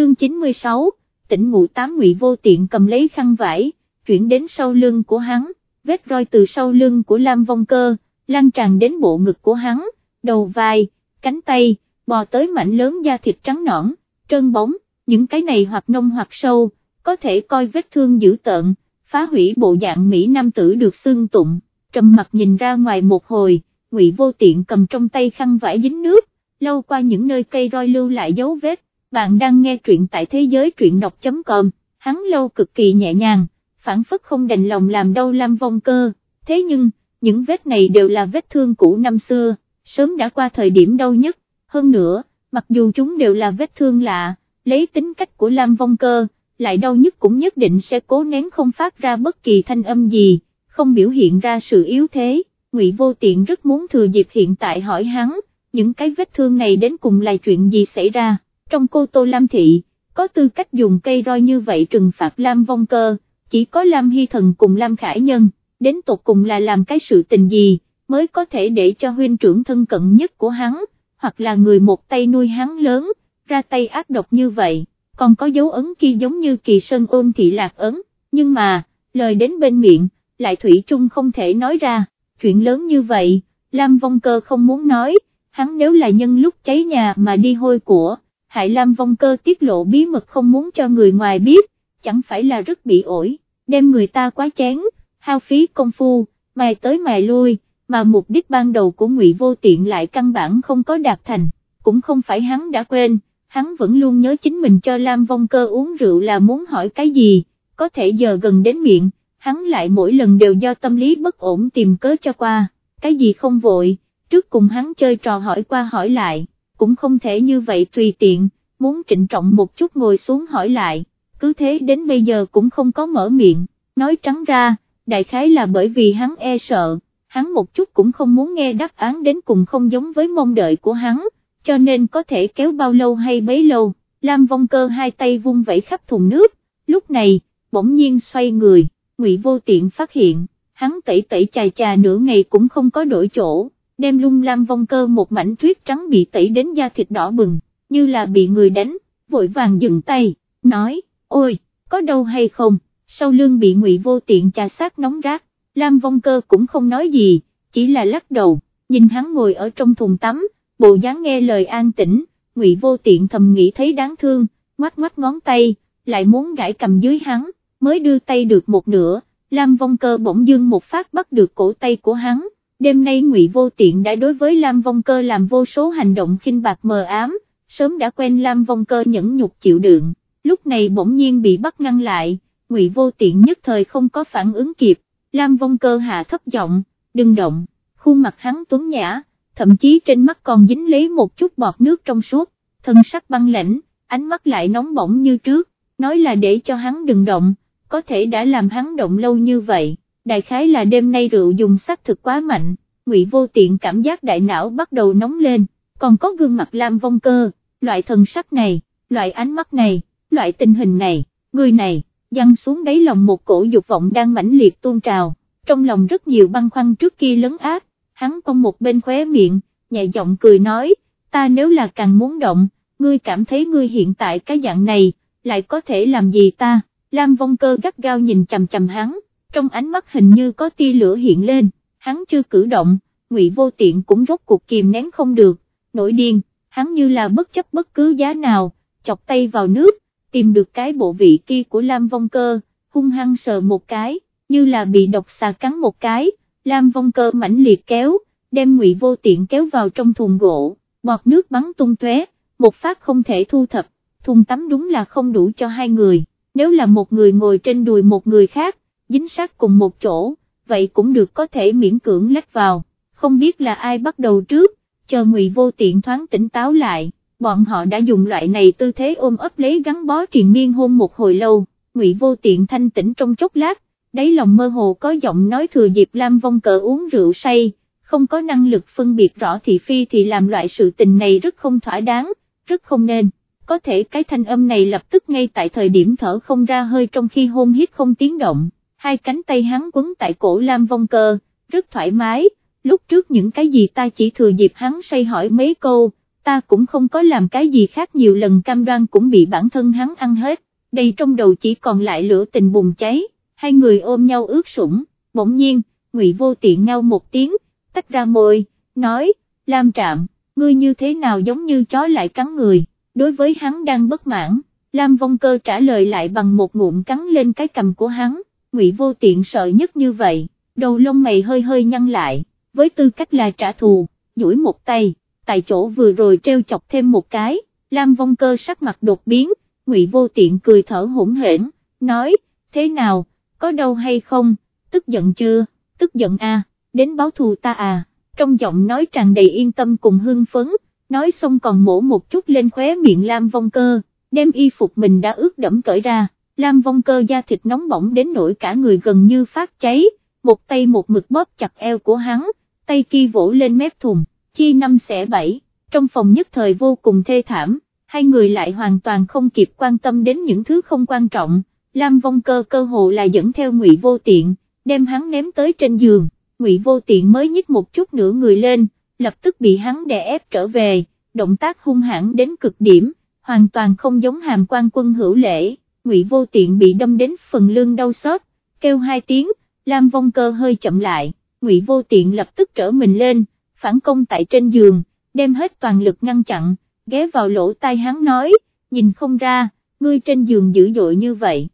chương 96, tỉnh ngụ tám ngụy vô tiện cầm lấy khăn vải, chuyển đến sau lưng của hắn, vết roi từ sau lưng của Lam Vong Cơ, lan tràn đến bộ ngực của hắn, đầu vai, cánh tay, bò tới mảnh lớn da thịt trắng nõn, trơn bóng, những cái này hoặc nông hoặc sâu, có thể coi vết thương dữ tợn, phá hủy bộ dạng Mỹ Nam tử được xương tụng, trầm mặt nhìn ra ngoài một hồi, ngụy vô tiện cầm trong tay khăn vải dính nước, lâu qua những nơi cây roi lưu lại dấu vết, bạn đang nghe truyện tại thế giới truyện đọc.com, hắn lâu cực kỳ nhẹ nhàng, phản phất không đành lòng làm đau Lam Vong Cơ, thế nhưng, những vết này đều là vết thương cũ năm xưa, sớm đã qua thời điểm đau nhất, hơn nữa, mặc dù chúng đều là vết thương lạ, lấy tính cách của Lam Vong Cơ, lại đau nhất cũng nhất định sẽ cố nén không phát ra bất kỳ thanh âm gì, không biểu hiện ra sự yếu thế, Ngụy Vô Tiện rất muốn thừa dịp hiện tại hỏi hắn, những cái vết thương này đến cùng là chuyện gì xảy ra, trong cô Tô Lam Thị, có tư cách dùng cây roi như vậy trừng phạt Lam Vong Cơ, chỉ có Lam Hy Thần cùng Lam Khải Nhân, đến tột cùng là làm cái sự tình gì, mới có thể để cho huynh trưởng thân cận nhất của hắn, hoặc là người một tay nuôi hắn lớn, ra tay ác độc như vậy, còn có dấu ấn kia giống như kỳ sơn ôn thị lạc ấn, nhưng mà, lời đến bên miệng, lại Thủy chung không thể nói ra, chuyện lớn như vậy, Lam Vong Cơ không muốn nói, hắn nếu là nhân lúc cháy nhà mà đi hôi của, hại Lam Vong Cơ tiết lộ bí mật không muốn cho người ngoài biết, chẳng phải là rất bị ổi, đem người ta quá chán, hao phí công phu, mài tới mài lui, mà mục đích ban đầu của Ngụy Vô Tiện lại căn bản không có đạt thành, cũng không phải hắn đã quên, hắn vẫn luôn nhớ chính mình cho Lam Vong Cơ uống rượu là muốn hỏi cái gì, có thể giờ gần đến miệng, hắn lại mỗi lần đều do tâm lý bất ổn tìm cớ cho qua, cái gì không vội, trước cùng hắn chơi trò hỏi qua hỏi lại, cũng không thể như vậy tùy tiện, muốn trịnh trọng một chút ngồi xuống hỏi lại, cứ thế đến bây giờ cũng không có mở miệng, nói trắng ra, đại khái là bởi vì hắn e sợ, hắn một chút cũng không muốn nghe đáp án đến cùng không giống với mong đợi của hắn, cho nên có thể kéo bao lâu hay bấy lâu, Lam Vong Cơ hai tay vung vẩy khắp thùng nước, lúc này, bỗng nhiên xoay người, Ngụy Vô Tiện phát hiện, hắn tẩy tẩy chà chà nửa ngày cũng không có đổi chỗ, đem lung Lam Vong Cơ một mảnh tuyết trắng bị tẩy đến da thịt đỏ bừng, như là bị người đánh, vội vàng dừng tay, nói, ôi, có đâu hay không, sau lưng bị Ngụy Vô Tiện chà sát nóng rát, Lam Vong Cơ cũng không nói gì, chỉ là lắc đầu, nhìn hắn ngồi ở trong thùng tắm, bộ dáng nghe lời an tĩnh, Ngụy Vô Tiện thầm nghĩ thấy đáng thương, ngoắt ngoắt ngón tay, lại muốn gãi cầm dưới hắn, mới đưa tay được một nửa, Lam Vong Cơ bỗng dưng một phát bắt được cổ tay của hắn, đêm nay Ngụy Vô Tiện đã đối với Lam Vong Cơ làm vô số hành động khinh bạc mờ ám, sớm đã quen Lam Vong Cơ nhẫn nhục chịu đựng, lúc này bỗng nhiên bị bắt ngăn lại, Ngụy Vô Tiện nhất thời không có phản ứng kịp, Lam Vong Cơ hạ thấp giọng, đừng động, khuôn mặt hắn tuấn nhã, thậm chí trên mắt còn dính lấy một chút bọt nước trong suốt, thân sắc băng lãnh, ánh mắt lại nóng bỏng như trước, nói là để cho hắn đừng động, có thể đã làm hắn động lâu như vậy, đại khái là đêm nay rượu dùng sắc thực quá mạnh, ngụy vô tiện cảm giác đại não bắt đầu nóng lên, còn có gương mặt Lam Vong Cơ, loại thần sắc này, loại ánh mắt này, loại tình hình này, người này, dăng xuống đáy lòng một cổ dục vọng đang mãnh liệt tuôn trào, trong lòng rất nhiều băn khoăn trước kia lấn át, hắn cong một bên khóe miệng, nhẹ giọng cười nói, ta nếu là càng muốn động, ngươi cảm thấy ngươi hiện tại cái dạng này, lại có thể làm gì ta, Lam Vong Cơ gắt gao nhìn chầm chầm hắn, trong ánh mắt hình như có tia lửa hiện lên, hắn chưa cử động, Ngụy Vô Tiện cũng rốt cuộc kìm nén không được, nổi điên, hắn như là bất chấp bất cứ giá nào, chọc tay vào nước, tìm được cái bộ vị kia của Lam Vong Cơ, hung hăng sờ một cái, như là bị độc xà cắn một cái, Lam Vong Cơ mãnh liệt kéo, đem Ngụy Vô Tiện kéo vào trong thùng gỗ, bọt nước bắn tung tóe, một phát không thể thu thập, thùng tắm đúng là không đủ cho hai người, nếu là một người ngồi trên đùi một người khác, dính sát cùng một chỗ, vậy cũng được có thể miễn cưỡng lách vào, không biết là ai bắt đầu trước, chờ Ngụy Vô Tiện thoáng tỉnh táo lại, bọn họ đã dùng loại này tư thế ôm ấp lấy gắn bó triền miên hôn một hồi lâu, Ngụy Vô Tiện thanh tỉnh trong chốc lát, đáy lòng mơ hồ có giọng nói thừa dịp Lam Vong cờ uống rượu say, không có năng lực phân biệt rõ thị phi thì làm loại sự tình này rất không thỏa đáng, rất không nên, có thể cái thanh âm này lập tức ngay tại thời điểm thở không ra hơi trong khi hôn hít không tiếng động, hai cánh tay hắn quấn tại cổ Lam Vong cơ, rất thoải mái, lúc trước những cái gì ta chỉ thừa dịp hắn say hỏi mấy câu, ta cũng không có làm cái gì khác nhiều lần cam đoan cũng bị bản thân hắn ăn hết, đây trong đầu chỉ còn lại lửa tình bùng cháy, hai người ôm nhau ướt sũng, bỗng nhiên, ngụy vô tiện nhau một tiếng, tách ra môi, nói, Lam Trạm, ngươi như thế nào giống như chó lại cắn người, đối với hắn đang bất mãn, Lam Vong Cơ trả lời lại bằng một ngụm cắn lên cái cầm của hắn, ngụy vô tiện sợ nhất như vậy, đầu lông mày hơi hơi nhăn lại, với tư cách là trả thù, duỗi một tay, tại chỗ vừa rồi treo chọc thêm một cái, Lam Vong Cơ sắc mặt đột biến, ngụy vô tiện cười thở hỗn hển, nói, thế nào, có đâu hay không, tức giận chưa, tức giận à, đến báo thù ta à, trong giọng nói tràn đầy yên tâm cùng hưng phấn, nói xong còn mổ một chút lên khóe miệng Lam Vong Cơ, đem y phục mình đã ướt đẫm cởi ra, Lam Vong Cơ da thịt nóng bỏng đến nỗi cả người gần như phát cháy, một tay một mực bóp chặt eo của hắn, tay kia vỗ lên mép thùng, chi năm xẻ bảy, trong phòng nhất thời vô cùng thê thảm, hai người lại hoàn toàn không kịp quan tâm đến những thứ không quan trọng, Lam Vong Cơ cơ hồ là dẫn theo Ngụy Vô Tiện, đem hắn ném tới trên giường, Ngụy Vô Tiện mới nhích một chút nữa người lên, lập tức bị hắn đè ép trở về, động tác hung hãn đến cực điểm, hoàn toàn không giống hàm quan quân hữu lễ, Ngụy Vô Tiện bị đâm đến phần lưng đau xót, kêu hai tiếng, Lam Vong Cơ hơi chậm lại, Ngụy Vô Tiện lập tức trở mình lên, phản công tại trên giường, đem hết toàn lực ngăn chặn, ghé vào lỗ tai hắn nói, nhìn không ra, ngươi trên giường dữ dội như vậy.